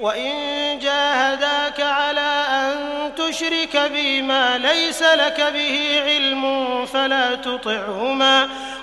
وإن جاهداك على أن تشرك بي ما ليس لك به علم فلا تطعهما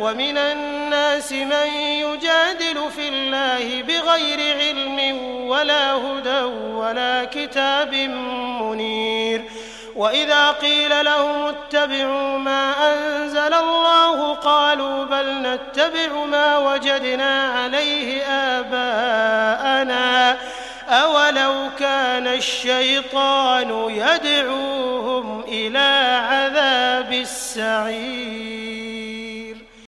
ومن الناس من يجادل في الله بغير علم ولا هدى ولا كتاب منير. وإذا قيل لهم اتبعوا ما أنزل الله قالوا بل نتبع ما وجدنا عليه آباءنا. أولو كان الشيطان يدعوهم إلى عذاب السعير.